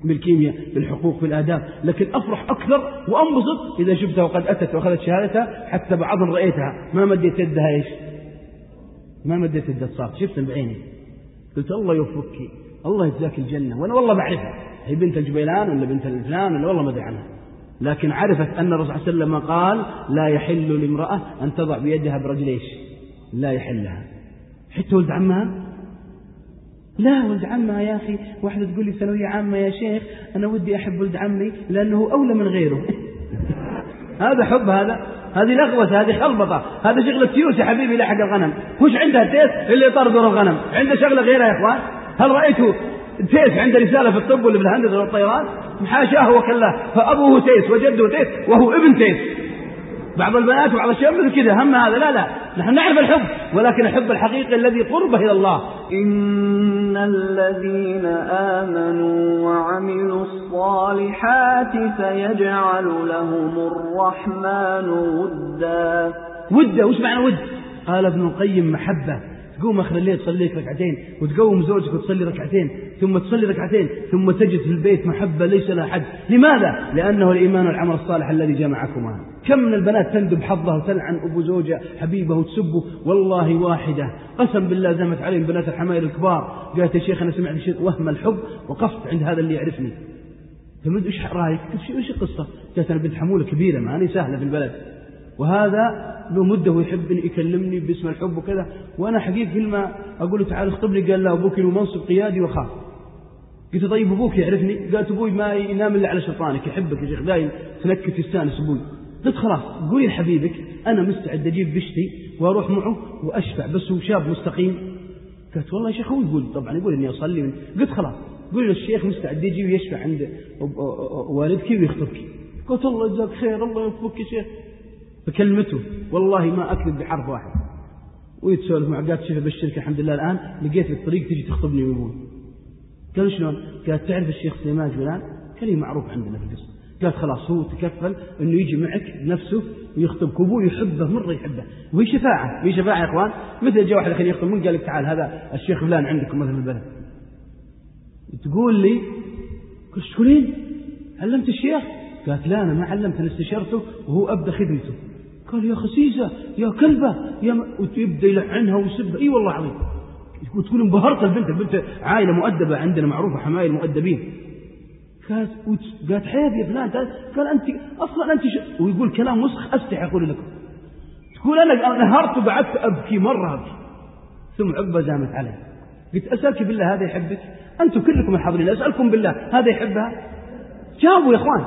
بالكيمياء بالحقوق بالآداب. لكن أفرح أكثر وأنبسط إذا شفتها وقد أتت وأخذت شهادتها حتى بعضهم رأيتها. ما مديت يدها إيش؟ ما مديت الصاف شفت بعيني. قلت الله يوفقك الله يجزاك الجنة. وأنا والله بعرفها. هي بنت الجبيلان ولا بنت الفلان ولا والله ما أدري عنها. لكن عرفت أن الرسول صلى الله عليه وسلم قال لا يحل لامرأة أن تضع بيدها برجل إيش؟ لا يحلها. حتى ولد عمها؟ لا ولد عمها يا أخي. واحدة تقول لي ثانوية عامة يا شيخ أنا ودي أحب ولد عمي لأنه أولى من غيره. [LAUGHS] هذا حب هذا. هذه لغوة هذه خلبطة هذا شغل التيوس يا حبيبي لحق الغنم. وش عندها تيس اللي يطردوا الغنم. عنده شغلة غيرها يا إخوان؟ هل رأيتوا تيس عنده رسالة في الطب ولا في الهندسة والطيران؟ حاشاه وكلاه فأبوه تيس وجده تيس وهو ابن تيس. بعض البنات وبعض الشباب مثل كذا هم هذا. لا لا. نحن نعرف الحب ولكن الحب الحقيقي الذي قربه إلى الله. إن الذين آمنوا وعملوا الصالحات سيجعل لهم الرحمن ودا. ودا وش معنى ود قال ابن القيم محبة. تقوم آخر الليل تصلي ركعتين وتقوم زوجك وتصلي ركعتين ثم تصلي ركعتين ثم تجد في البيت محبة ليس لها حد لماذا؟ لأنه الإيمان والعمل الصالح الذي جمعكما كم من البنات تندب حظها وتلعن أبو زوجها حبيبه وتسبه والله واحدة قسم بالله زمت عليهم بنات الحمايل الكبار قالت يا شيخ أنا سمعت شيء وهم الحب وقفت عند هذا اللي يعرفني قلت إيش رأيك؟ إيش القصة؟ قالت أنا بنت حمولة كبيرة ماني سهلة في البلد وهذا له مدة ويحبني يكلمني باسم الحب وكذا. وأنا حقيقة كل ما أقول له تعال اخطبني قال لا أبوك له منصب قيادي وخاف. قلت طيب أبوك يعرفني؟ قالت أبوي ما ينام إلا على شيطانك يحبك يا شيخ دايم تنكت يستانس أبوي قلت خلاص قولي لحبيبك أنا مستعد أجيب بشتي وأروح معه وأشفع بس هو شاب مستقيم. قالت والله يا شيخ هو يقول طبعا يقول إني أصلي قلت خلاص قولي للشيخ مستعد يجي ويشفع عند والدك ويخطبك. قلت الله يجزاك خير الله يوفقك يا شيخ. فكلمته والله ما أكذب بحرف واحد. ويتسولف مع قالت شوف بالشركة الحمد لله الآن لقيت الطريق تجي تخطبني ويقول قال شلون؟ قالت تعرف الشيخ سليمان فلان؟ قال لي معروف عندنا في القصة. قالت خلاص هو تكفل إنه يجي معك بنفسه ويخطبك وابوه يحبه مرة يحبه. وهي شفاعة هي شفاعة يا إخوان. مثل جاء واحد أخي يخطب من قال لك تعال هذا الشيخ فلان عندكم مثلا البلد. تقول لي قلت تقولين علمت الشيخ؟ قالت لا أنا ما علمت أنا استشرته وهو ابدا خدمته. قال يا خسيسة يا كلبة يا م... ويبدا يلعنها ويسبها. إي والله العظيم. وتقول انبهرت البنت. البنت عائلة مؤدبة عندنا معروفة حمايل مؤدبين قالت قالت حيب يا فلان. قال انت أصلا أنت ش... ويقول كلام وسخ أستحي أقول لكم تقول أنا نهرت وقعدت أبكي مرة أبكي. ثم عقبة زامت علي قلت أسألك بالله هذا يحبك. أنتم كلكم الحاضرين. أسألكم بالله. هذا يحبها؟ جاوبوا يا إخوان.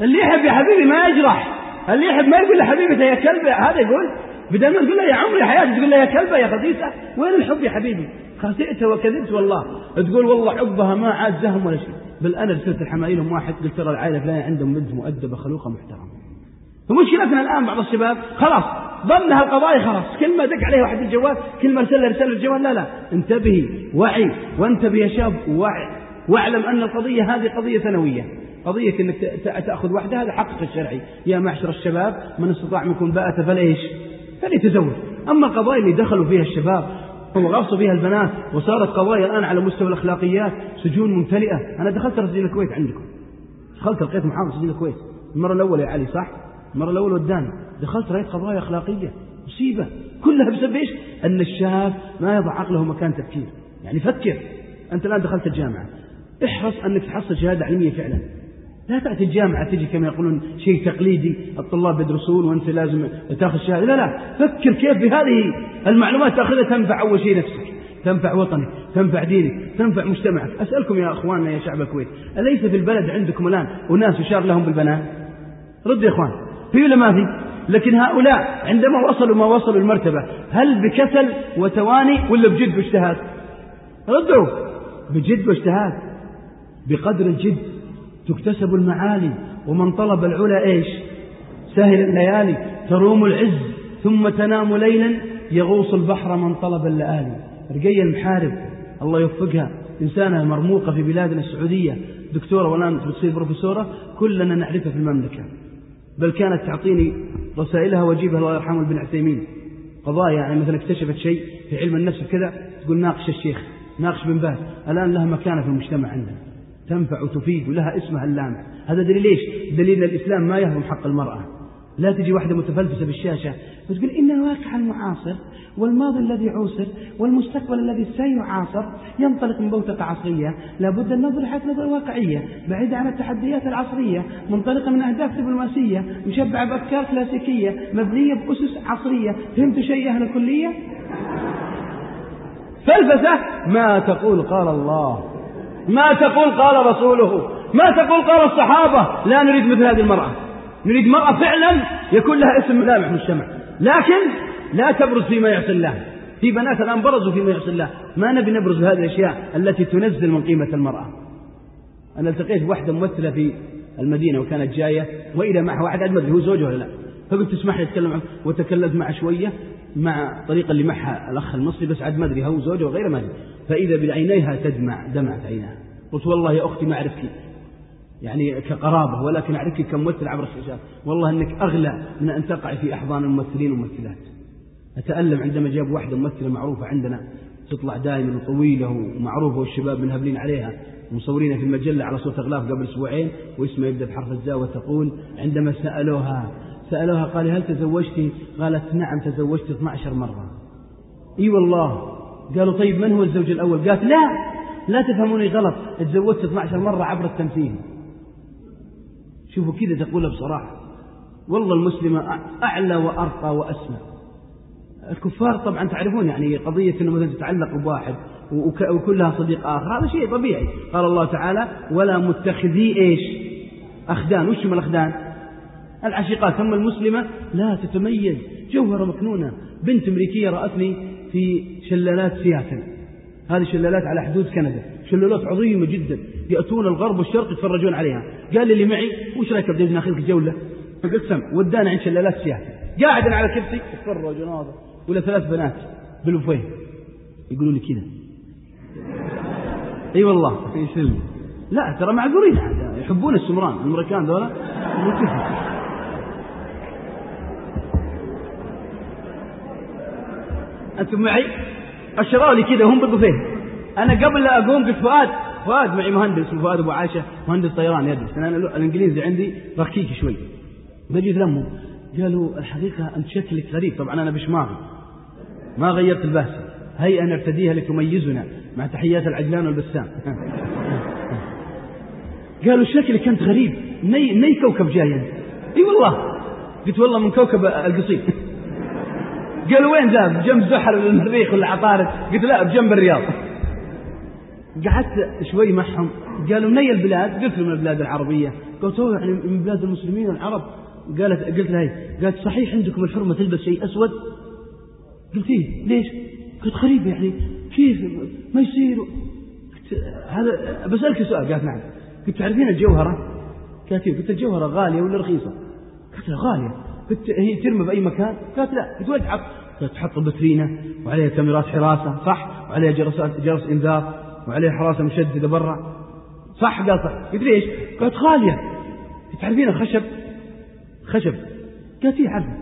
اللي يحب يا حبيبي ما يجرح. اللي يحب ما يقول لحبيبته يا كلبه هذا يقول بدل ما تقول له يا عمري حياتي تقول له يا كلبه يا خسيسه وين الحب يا حبيبي؟ خسئت وكذبت والله. تقول والله حبها ما عاد زهم ولا شيء. بل أنا رسلت الحمايلهم واحد قلت ترى العائلة فلان عندهم بنت مؤدبة خلوقة محترمة. ومشكلتنا الآن بعض الشباب خلاص ضمن هالقضايا خلاص. كل ما دق عليه واحد الجوال كل ما ارسل له رسالة الجوال لا لا. انتبهي وعي وانتبه يا شاب وعي. واعلم أن القضية هذه قضية ثانوية. قضية إنك تأخذ وحدة هذا حقك الشرعي. يا معشر الشباب من استطاع منكم باءة فليش؟ فليتزوج. أما القضايا اللي دخلوا فيها الشباب وغصوا فيها البنات وصارت قضايا الآن على مستوى الأخلاقيات سجون ممتلئة. أنا دخلت سجن الكويت عندكم. دخلت لقيت محافظ سجن الكويت. المرة الأولى يا علي صح؟ المرة الأولى والثانية دخلت رأيت قضايا أخلاقية. مصيبة. كلها بسبب إيش؟ أن الشاب ما يضع عقله مكان تفكير. يعني فكر. أنت الآن دخلت الجامعة. احرص أنك تحصل شهادة علمية فعلا. لا تأتي الجامعة تجي كما يقولون شيء تقليدي الطلاب يدرسون وأنت لازم تأخذ شهادة. لا لا فكر كيف بهذه المعلومات تأخذها. تنفع أول شيء نفسك تنفع وطنك تنفع دينك تنفع مجتمعك. أسألكم يا أخواننا يا شعب الكويت أليس في البلد عندكم الآن أناس يشار لهم بالبنات؟ رد يا أخوان في ولا ما في؟ لكن هؤلاء عندما وصلوا ما وصلوا المرتبة هل بكسل وتواني ولا بجد واجتهاد؟ ردوا بجد واجتهاد. بقدر الجد تكتسب المعالي ومن طلب العلا إيش؟ سهل الليالي تروم العز ثم تنام ليلا يغوص البحر من طلب اللآلي. رقية المحارب الله يوفقها. إنسانة مرموقة في بلادنا السعودية. دكتورة والآن بتصير بروفيسورة كلنا نعرفها في المملكة. بل كانت تعطيني رسائلها وجيبها الله يرحمه ابن عثيمين. قضايا يعني مثلا اكتشفت شيء في علم النفس كذا تقول ناقش الشيخ ناقش بن باز. الآن لها مكانة في المجتمع عندنا. تنفع وتفيد ولها اسمها اللامع هذا دليل إيش؟ دليل الإسلام ما يهضم حق المرأة. لا تجي واحدة متفلسفة بالشاشة وتقول إن الواقع المعاصر والماضي الذي عوصر والمستقبل الذي سيعاصر ينطلق من بوتقة عصرية. لابد أن نظر حيث نظرة واقعية بعيدة عن التحديات العصرية منطلقة من أهداف دبلوماسية مشبعة بأفكار كلاسيكية مبنية بأسس عصرية. فهمت شيء أهل الكلية؟ فلسفة! ما تقول قال الله. ما تقول قال رسوله؟ ما تقول قال الصحابة؟ لا نريد مثل هذه المرأة. نريد مرأة فعلا يكون لها اسم ملامح مجتمع لكن لا تبرز فيما يعصي الله. في بنات الآن برزوا فيما يعصي الله. ما نبي نبرز هذه الأشياء التي تنزل من قيمة المرأة. أنا التقيت بواحدة ممثلة في المدينة وكانت جاية وإذا معها واحد أدري هو زوجها ولا لا. فقلت تسمح لي أتكلم عنه وتكلمت معه شوية مع الطريقة اللي معها الأخ المصري بس عاد ما أدري هو زوجها وغيره ما أدري. فإذا بعينيها تدمع دمعت عينها. قلت والله يا أختي ما أعرفك يعني كقرابة ولكن أعرفك كممثل عبر الشاشات. والله أنك أغلى من أن تقع في أحضان الممثلين والممثلات. أتألم عندما جاب واحدة ممثلة معروفة عندنا تطلع دائما طويلة ومعروفة والشباب منهبلين عليها ومصورينها في المجلة على صوت أغلاف قبل أسبوعين واسمها يبدأ بحرف الزاء وتقول عندما سألوها سألوها قال هل تزوجتي؟ قالت نعم تزوجت 12 مرة. إي والله. قالوا طيب من هو الزوج الأول؟ قالت لا لا تفهموني غلط تزوجت 12 مرة عبر التمثيل. شوفوا كذا تقولها بصراحة. والله المسلمة أعلى وأرقى وأسمى. الكفار طبعا تعرفون يعني قضية أنه مثلا تتعلق بواحد وكلها صديق آخر هذا شيء طبيعي. قال الله تعالى ولا متخذي إيش؟ أخدان. وش من الأخدان؟ العشيقات. أما المسلمة لا تتميز. جوهرة مكنونة. بنت أمريكية رأتني في شلالات سياتل هذه شلالات على حدود كندا. شلالات عظيمة جدا. يأتون الغرب والشرق يتفرجون عليها. قال لي اللي معي وش رأيك بدي ناخذك جولة؟ فقلت سم ودانا عند شلالات سياتل قاعد على كرسي أتفرج وناظر. ولا ثلاث بنات بالوفين يقولوا لي كذا. إي والله. يسلم لا ترى معذورين. يحبون السمران. الأمريكان ذولا. أنتم معي؟ اشروا لي كذا وهم بالبوفيه أنا قبل لا أقوم قلت فؤاد فؤاد معي مهندس اسمه فؤاد أبو عائشه مهندس طيران يدرس. أنا الإنجليزي عندي ركيك شوي. بجي لمهم قالوا الحقيقة أنت شكلك غريب. طبعا أنا بشماغي ما غيرت البهسه هيئه نرتديها لتميزنا مع تحيات العجلان والبسام [LAUGHS] قالوا شكلك أنت غريب. ني ني كوكب جاي أنت. إي والله. قلت والله من كوكب القصيم. قالوا وين ذا بجنب زحل ولا المريخ ولا عطارد. قلت لا بجنب الرياض. قعدت شوي معهم. قالوا من اي البلاد. قلت لهم من البلاد العربية. قلت هو يعني من بلاد المسلمين العرب. قالت قلت لها قالت صحيح عندكم الحرمة تلبس شيء أسود؟ قلت إيه؟ ليش؟ قلت غريبة يعني. كيف؟ ما يصير. هذا بسألك سؤال. قالت نعم. قلت تعرفين الجوهرة؟ قالت قلت الجوهرة غالية ولا رخيصة؟ قلت لها غالية. قلت هي ترمى بأي مكان؟ قالت لا وين تحط تحط بترينه وعليها كاميرات حراسة صح؟ وعليها جرس جرس إنذار وعليها حراسة مشددة برا. صح؟ قال صح. قلت ليش؟ قالت غاليه تعرفين الخشب؟ خشب. قالت إيه عارفه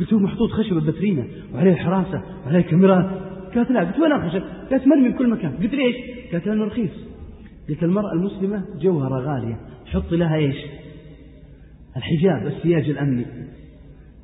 قلت هو محطوط خشب بترينه وعليه حراسة وعليه كاميرات قالت لا. قلت وين الخشب؟ قالت مرمي بكل مكان. قلت ليش؟ قالت لأنه رخيص. قلت المرأة المسلمة جوهرة غالية حط لها إيش؟ الحجاب السياج الأمني.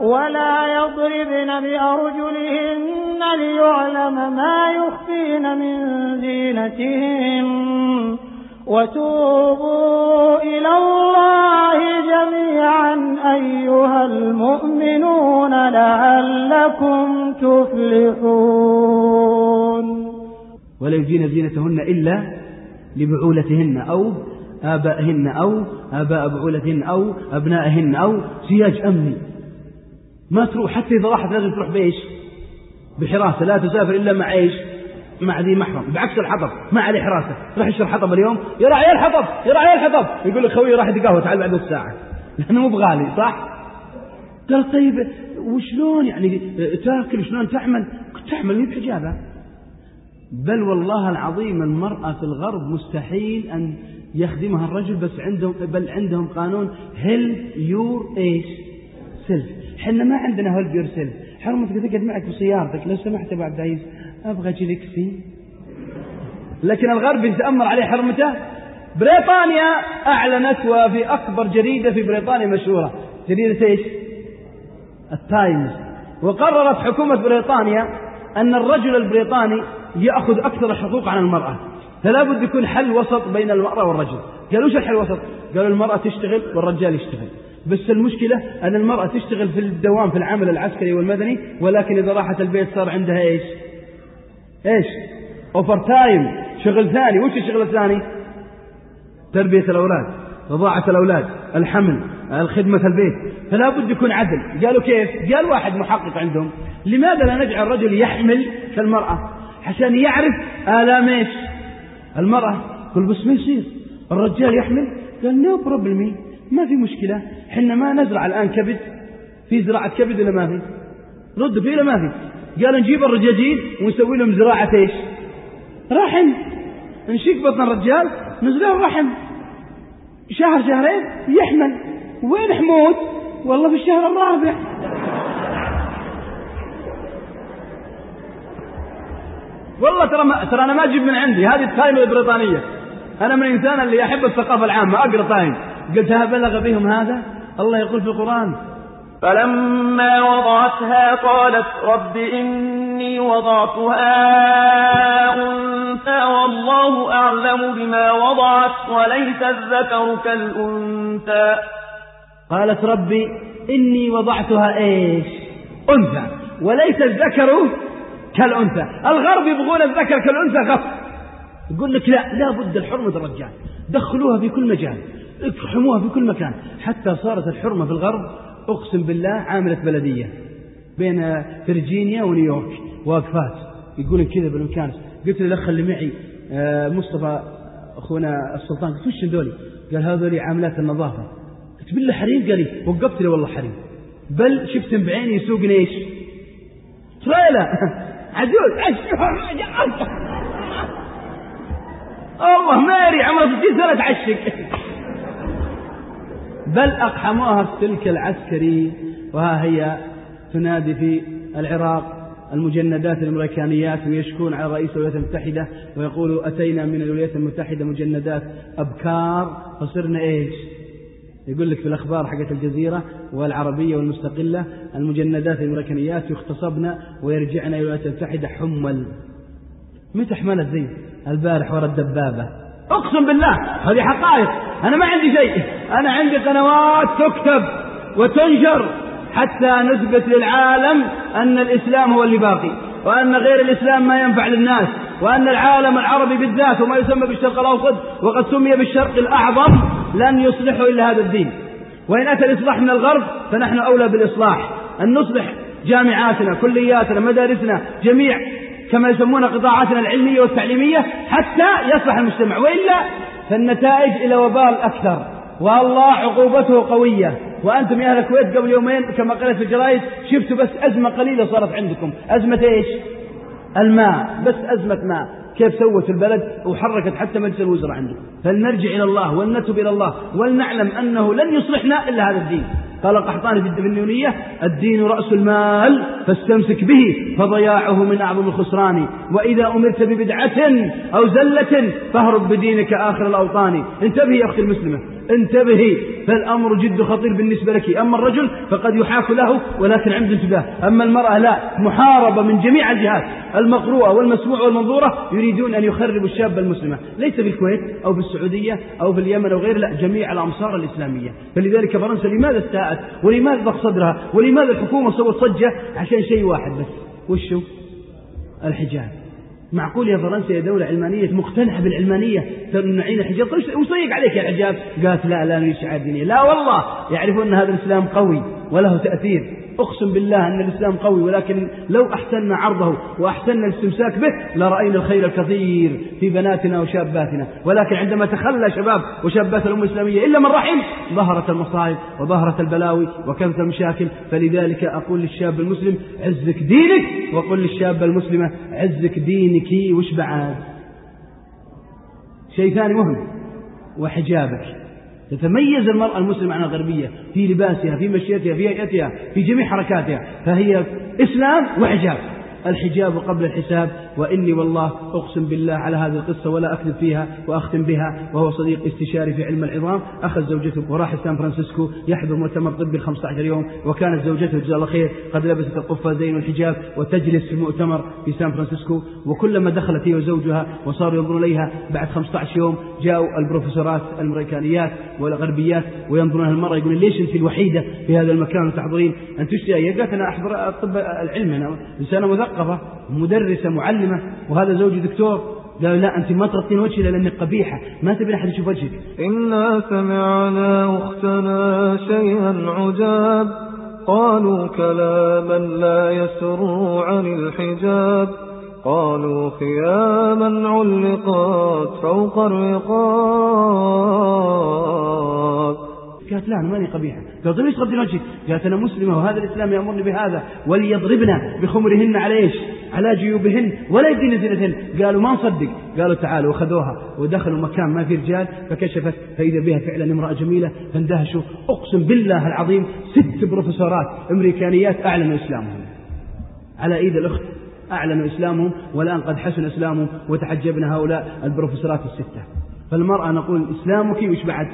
ولا يضربن بأرجلهن ليعلم ما يخفين من زينتهم وتوبوا إلى الله جميعا أيها المؤمنون لعلكم تفلحون. ولا يبدين زينتهن إلا لبعولتهن أو آبائهن أو آباء بعولتهن أو أبنائهن أو سياج أمني. ما تروح حتى إذا راحت لازم تروح بإيش؟ بحراسة. لا تسافر إلا مع إيش؟ مع ذي محرم. بعكس الحطب ما عليه حراسة راح يشتري حطب اليوم يا راعي الحطب يا راعي الحطب. يقول لك خوي راح يتقهوى تعال بعد ساعة. [LAUGHS] لأنه مو بغالي صح؟ قال طيب وشلون يعني تاكل؟ شلون تعمل؟ تحمل مي بحجابها بل والله العظيم المرأة في الغرب مستحيل أن يخدمها الرجل بس عندهم بل عندهم قانون. help your إيش self إحنا ما عندنا help yourself حرمتك تقعد معك بسيارتك لو سمحت أبو عبد العزيز أبغى Galaxy لكن الغرب يتأمر عليه حرمته. بريطانيا أعلنت وفي أكبر جريدة في بريطانيا مشهورة. جريدة إيش؟ التايمز. وقررت حكومة بريطانيا أن الرجل البريطاني يأخذ أكثر الحقوق عن المرأة. فلا بد يكون حل وسط بين المرأة والرجل. قالوا إيش الحل الوسط؟ قالوا المرأة تشتغل والرجال يشتغل. بس المشكلة أن المرأة تشتغل في الدوام في العمل العسكري والمدني ولكن إذا راحت البيت صار عندها إيش؟ إيش؟ أوفر تايم شغل ثاني. وش الشغل الثاني؟ تربية الأولاد رضاعة الأولاد الحمل الخدمة البيت. فلا بد يكون عدل. قالوا كيف؟ قال واحد محقق عندهم لماذا لا نجعل الرجل يحمل كالمرأة عشان يعرف آلام إيش؟ المرأة. قل بس ما يصير. الرجال يحمل؟ قال no problem ما في مشكلة. حنا ما نزرع الآن كبد. في زراعة كبد ولا ما في؟ رد فيه ولا ما في؟ قال نجيب الرجاجيل ونسوي لهم زراعة إيش؟ رحم. نشيك بطن الرجال نزله الرحم شهر شهرين يحمل. وين حمود؟ والله في الشهر الرابع. والله ترى ما ترى أنا ما أجيب من عندي هذه التايم البريطانية. أنا من الناس اللي يحب الثقافة العامة أقرأ تايم قلتها بلغ بهم هذا؟ الله يقول في القرآن فلما وضعتها قالت رب إني وضعتها أنثى والله أعلم بما وضعت وليس الذكر كالأنثى. قالت ربي إني وضعتها إيش؟ أنثى وليس الذكر كالأنثى. الغرب يبغون الذكر كالأنثى غف يقول لك لا لا بد الحرمة الرجال دخلوها في كل مجال. اقحموها في كل مكان. حتى صارت الحرمة في الغرب أقسم بالله عاملة بلدية بين فرجينيا ونيويورك واقفات يقولون كذا بالمكان قلت له الأخ اللي معي آه، مصطفى أخونا السلطان. قلت وش ذولي قال هذول عاملات النظافة. قلت بالله حريم؟ قال لي وقفت لي والله حريم. بل شفتهم بعيني يسوقني إيش؟ تريلا. [LAUGHS] عجوز. [LAUGHS] الله ماري عمره 60 سنة تعشق بل أقحموها في السلك العسكري وها هي تنادي في العراق المجندات الامريكانيات ويشكون على رئيس الولايات المتحدة ويقولوا أتينا من الولايات المتحدة مجندات أبكار فصرنا إيش؟ يقول لك في الأخبار حقت الجزيرة والعربية والمستقلة المجندات الامريكانيات يغتصبن ويرجعن إلى الولايات المتحدة حمل. متى حملت زي البارح ورا الدبابة. أقسم بالله هذه حقائق. أنا ما عندي شيء. أنا عندي قنوات تكتب وتنشر حتى نثبت للعالم أن الإسلام هو اللي باقي وأن غير الإسلام ما ينفع للناس وأن العالم العربي بالذات وما يسمى بالشرق الأوسط وقد سمي بالشرق الأعظم لن يصلحوا إلا هذا الدين. وإن أتى الإصلاح من الغرب فنحن أولى بالإصلاح. أن نصلح جامعاتنا كلياتنا مدارسنا جميع كما يسمون قطاعاتنا العلمية والتعليمية حتى يصلح المجتمع. وإلا فالنتائج إلى وبال أكثر. والله عقوبته قوية. وأنتم يا أهل الكويت قبل يومين كما قالت في الجرائد شفتوا بس أزمة قليلة صارت عندكم. أزمة إيش؟ الماء. بس أزمة ماء. كيف سوت البلد؟ وحركت حتى مجلس الوزراء عنده فلنرجع إلى الله ولنتب إلى الله ولنعلم أنه لن يصلحنا إلا هذا الدين. قال القحطاني في الدنيونية الدين رأس المال فاستمسك به فضياعه من أعظم الخسران. وإذا أمرت ببدعة أو زلة فاهرب بدينك آخر الأوطان. انتبهي يا أختي المسلمة. انتبهي فالأمر جد خطير بالنسبة لك. أما الرجل فقد يحاك له ولكن عنده انتباه. أما المرأة لا محاربة من جميع الجهات المقروءة والمسموعة والمنظورة يريدون أن يخربوا الشاب المسلمة. ليس في الكويت أو في السعودية أو في اليمن أو غير لا جميع الأمصار الإسلامية. فلذلك فرنسا لماذا استاءت؟ ولماذا ضغط صدرها؟ ولماذا الحكومة سوت صجة؟ عشان شيء واحد بس. وشو؟ الحجاب. معقول يا فرنسا يا دولة علمانية مقتنعة بالعلمانية؟ تمنعين الحجاب وصيق عليك يا الحجاب قالت لا لا نريد شعار دينية لا والله يعرفون أن هذا الإسلام قوي وله تأثير. أقسم بالله أن الإسلام قوي ولكن لو أحسننا عرضه وأحسننا الاستمساك به لرأينا الخير الكثير في بناتنا وشاباتنا. ولكن عندما تخلى شباب وشابات الأمة الإسلامية إلا من رحم ظهرت المصائب وظهرت البلاوي وكانت المشاكل. فلذلك أقول للشاب المسلم عزك دينك وقل للشابة المسلمة عزك دينك وش بعد؟ شيء ثاني مهم وحجابك. تتميز المرأة المسلمة عن الغربية في لباسها في مشيتها في هيئتها في جميع حركاتها فهي إسلام وحجاب. الحجاب قبل الحساب وإني والله أقسم بالله على هذه القصة ولا أكذب فيها وأختم بها وهو صديق استشاري في علم العظام أخذ زوجته وراح سان فرانسيسكو يحضر مؤتمر طبي 15 يوم وكانت زوجته جزاها الله خير قد لبست القفازين والحجاب وتجلس في المؤتمر في سان فرانسيسكو وكلما دخلت هي وزوجها وصاروا ينظرون إليها بعد 15 يوم جاءوا البروفيسورات الأمريكانيات والغربيات وينظرون المرأة يقولون ليش أنت الوحيدة في هذا المكان وتحضرين؟ أنت إيش قالت أنا أحضر الطب العلمي أنا إنسانة مثقفة مدرسة معلمة وهذا زوجي دكتور. قال لا أنت ما تغطين وجهي لأنك قبيحة ما تبين أحد يشوف وجهك. إنا سمعنا أختنا شيئا عجاب. قالوا كلاما لا يسر عن الحجاب. قالوا خياما علقات فوق الرقاب. قالت لا أنا ماني قبيحة. قال طيب ليش وجهك قالت أنا مسلمة وهذا الإسلام يأمرني بهذا وليضربن بخمرهن على إيش؟ على جيوبهن ولا يبدين زينتهن. قالوا ما نصدق. قالوا تعالوا وخذوها ودخلوا مكان ما في رجال فكشفت فإذا بها فعلا امرأة جميلة فاندهشوا. أقسم بالله العظيم ست بروفيسورات أمريكانيات أعلنوا إسلامهم. على إيد الأخت أعلنوا إسلامهم والآن قد حسن إسلامهم وتحجبنا هؤلاء البروفيسورات الستة. فالمرأة نقول إسلامك وش بعد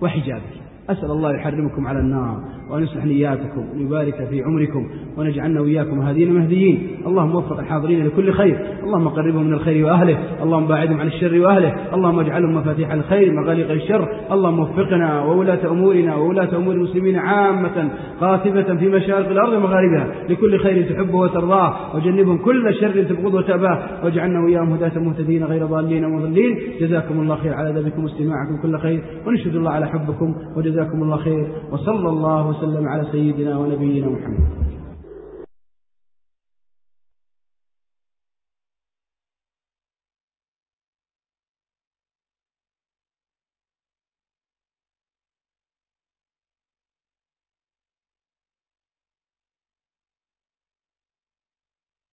وحجابك. أسأل الله يحرمكم على النار وأن يصلح نياتكم ويبارك في عمركم ونجعلنا وإياكم هادين مهديين. اللهم وفق الحاضرين لكل خير. اللهم قربهم من الخير وأهله. اللهم باعدهم عن الشر وأهله. اللهم اجعلهم مفاتيح الخير مغاليق الشر. اللهم وفقنا وولاة أمورنا وولاة أمور المسلمين عامة قاطبة في مشارق الأرض ومغاربها. لكل خير تحبه وترضاه. وجنبهم كل شر تبغض وتأباه. واجعلنا وإياهم هداة مهتدين غير ضالين ومضلين. جزاكم الله خير. على ذبكم واستماعكم كل خير. ونشهد الله على حبكم. وجزاكم الله خير وصلى الله وسلم على سيدنا ونبينا محمد.